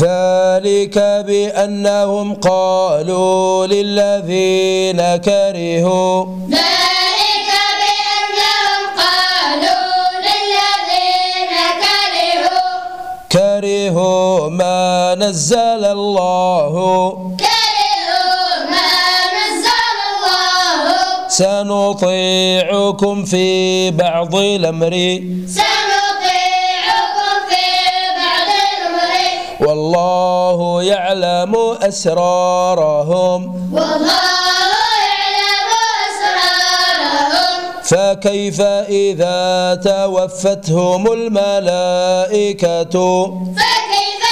ذلك بأنهم قالوا للذين كرهوا. ذلك بأنهم قالوا للذين كرهوا. كرهوا ما نزل الله. كرهوا ما نزل الله. سنطيعكم في بعض الأمر. سنطيعكم يعلم أسرارهم. والله يعلم أسرارهم. فكيف إذا توفتهم الملائكة؟ فكيف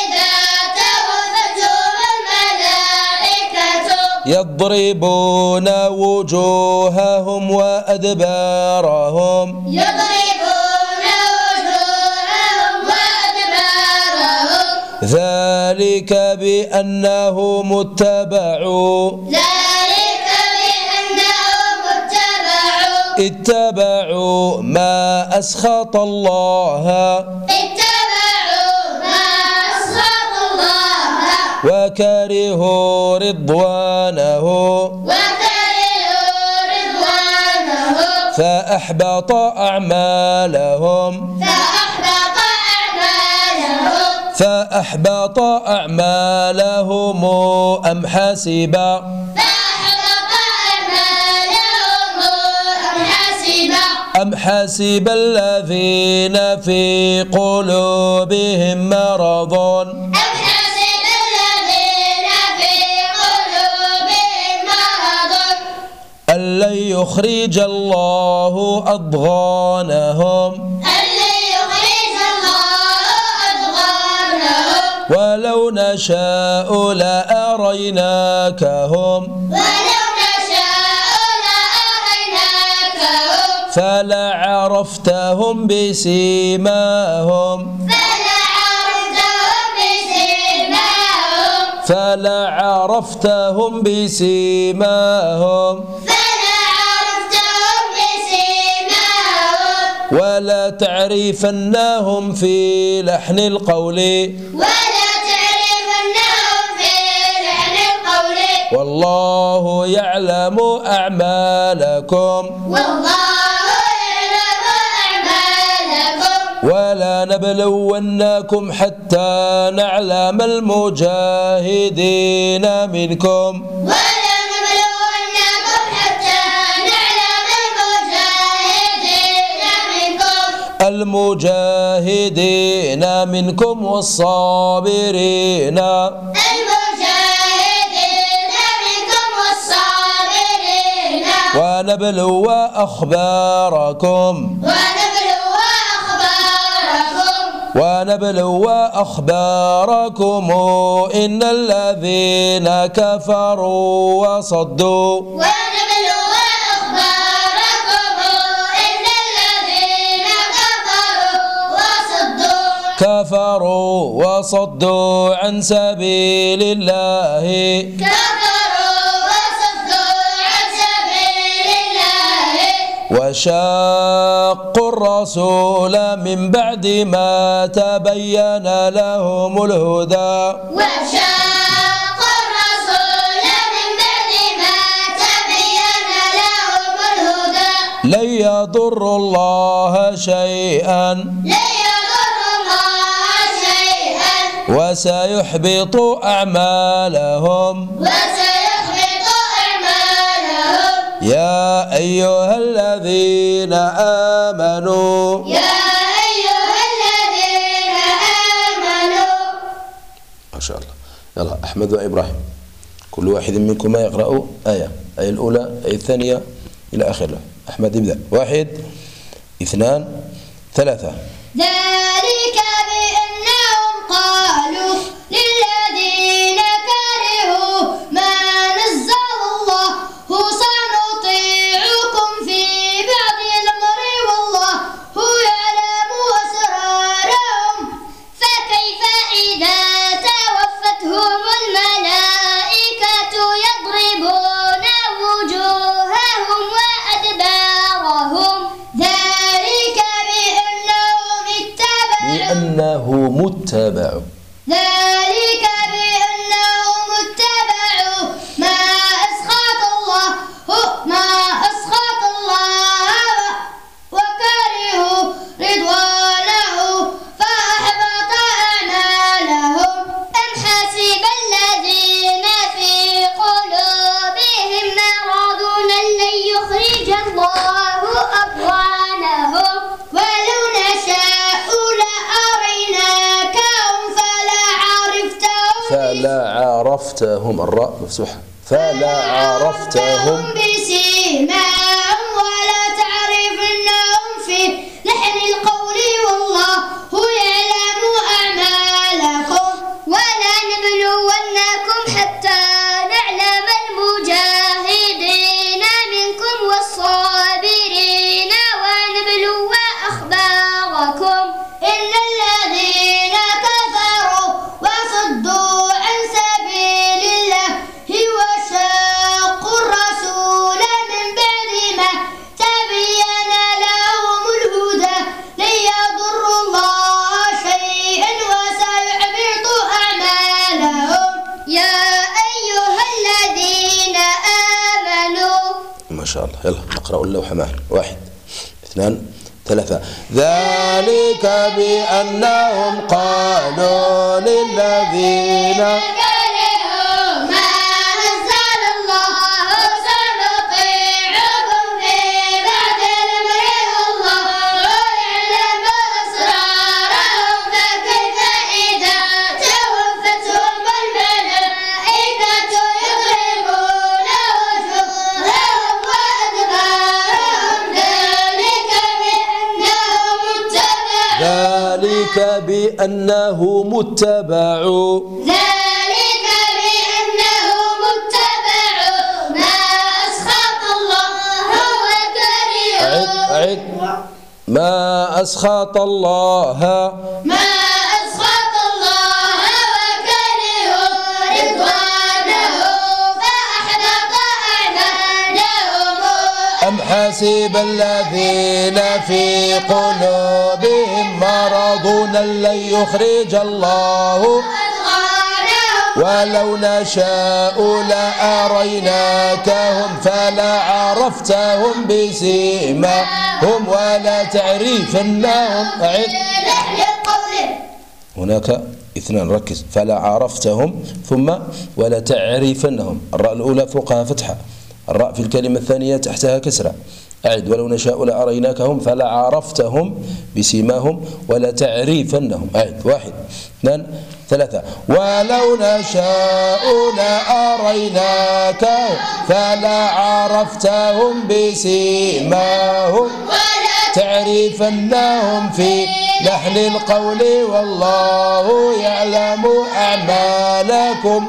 إذا توفتهم الملائكة؟ يضربون وجوههم وأدبارهم. يضربون ذلك بأنهم اتبعوا ذلك بأنهم اتبعوا اتبعوا ما أسخط الله. اتبعوا ما أسخط الله. وكرهوا رضوانه. وكرهوا رضوانه. فأحبط أعمالهم. فأحبط فأحبط أعمالهم أم حسب فأحبط أعمالهم أم حسب أم حسب الذين في قلوبهم مرض أم حسب الذين في قلوبهم مرض أن لن يخرج الله أضغانهم؟ أن ولو نشاء لأريناكهم. ولو نشاء لأريناكهم. فلعرفتهم بسيماهم. فلعرفتهم بسيماهم. ولا تعرفنهم في لحن القول. ولا والله يعلم أعمالكم. والله يعلم أعمالكم ولا نبلونكم حتى نعلم المجاهدين منكم ولا نبلونكم حتى نعلم المجاهدين منكم. المجاهدين منكم والصابرين. ونبلو أخباركم. ونبلو أخباركم. ونبلو أخباركم. إن الذين كفروا وصدوا. ونبلو أخباركم. إن الذين كفروا وصدوا. كفروا وصدوا عن سبيل الله. كفروا وشاقوا الرسول من بعد ما تبين لهم الهدى. وشاق الرسول من بعد ما تبين لهم الهدى. لن يضروا الله شيئا لن يضر الله شيئا. وسيحبط أعمالهم. وسيحبط أعمالهم. يا أيها الذين آمنوا. يا أيها الذين آمنوا. ما شاء الله. يلا أحمد وإبراهيم. كل واحد منكما يقرأ آية. الآية الأولى الآية الثانية إلى آخره أحمد ابدأ. واحد اثنان ثلاثة. ذلك بأنهم بأنهم عرفتهم الراء مفتوحة. فلا عرفتهم. بسيماهم. يلا نقرأ اللوحة معا واحد اثنان ثلاثة. ذلك بأنهم قالوا للذين ذلك بأنهم اتبعوا ذلك بأنهم اتبعوا ما أسخط الله أعد وكرهوا أعد ما أسخط الله. ما حسب الذين في قلوبهم مرض أن لن يخرج الله. ولو نشاء لأريناكهم فلا عرفتهم بسيماهم ولا القول هناك اثنان ركز. فلا عرفتهم ثم ولا تعرفنهم الراء الأولى فوقها فتحة. الراء في الكلمة الثانية تحتها كسرة. أعد. ولو نشاء لأريناكهم فلا عرفتهم بسيماهم ولا تعرفنهم أعد. واحد. اثنان. ثلاثة. ولو نشاء لأريناكهم فلا عرفتهم بسيماهم ولا تعرفنهم في لحن القول. والله يعلم أعمالكم.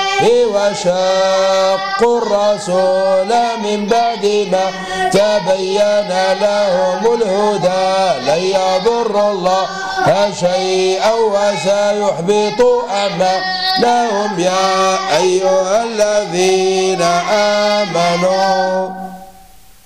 وشاقوا الرسول من بعد ما تبين لهم الهدى لن يضر الله شيئا وسيحبط أعمالهم يا أيها الذين آمنوا.